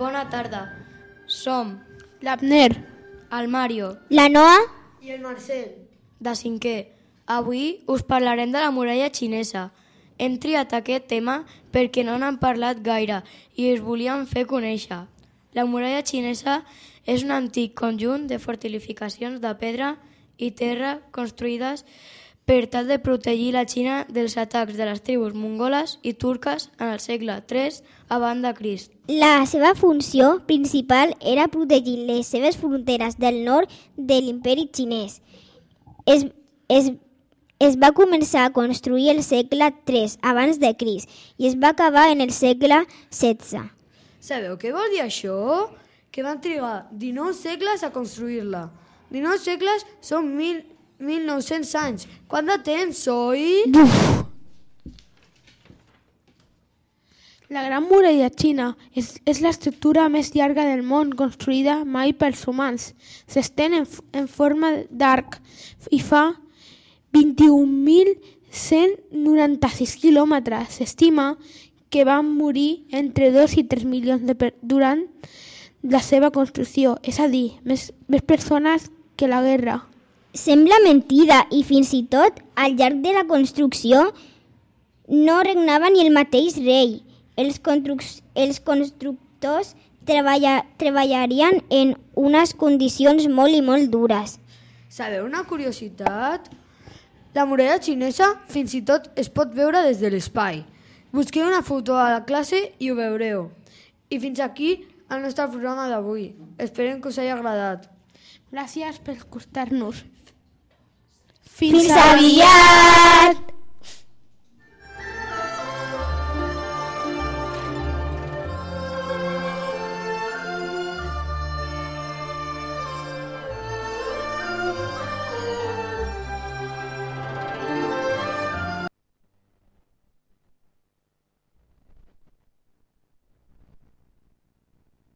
Bona tarda. Som L'Abner. el Mario, La Noa? I el Marcel. de cinquè. Avui us parlarem de la muralla xinesa. Hem triat aquest tema perquè no n'han parlat gaire i us volíem fer conèixer. La muralla xinesa és un antic conjunt de fortificacions de pedra i terra construïdes per tal de protegir la Xina dels atacs de les tribus mongoles i turques en el segle III abans de Crist. La seva funció principal era protegir les seves fronteres del nord de l'imperi xinès. Es, es, es va començar a construir el segle III abans de Crist i es va acabar en el segle XVI. Sabeu què vol dir això? Que van trigar 19 segles a construir-la. 19 segles són mil, 1.900 anys. Quant de temps, oi? La Gran Muralla Xina és, és l'estructura més llarga del món construïda mai pels humans. S'estén en, en forma d'arc i fa 21.196 quilòmetres. S'estima que van morir entre 2 i 3 milions de per durant la seva construcció, és a dir, més, més persones que la guerra. Sembla mentida i fins i tot al llarg de la construcció no regnava ni el mateix rei. Els, els constructors treballa treballarien en unes condicions molt i molt dures. Sabeu una curiositat? La muralla xinesa fins i tot es pot veure des de l'espai. Busqueu una foto a la classe i ho veureu. I fins aquí el nostre programa d'avui. Esperem que us hagi agradat. Gràcies per escoltar-nos. Fins aviat!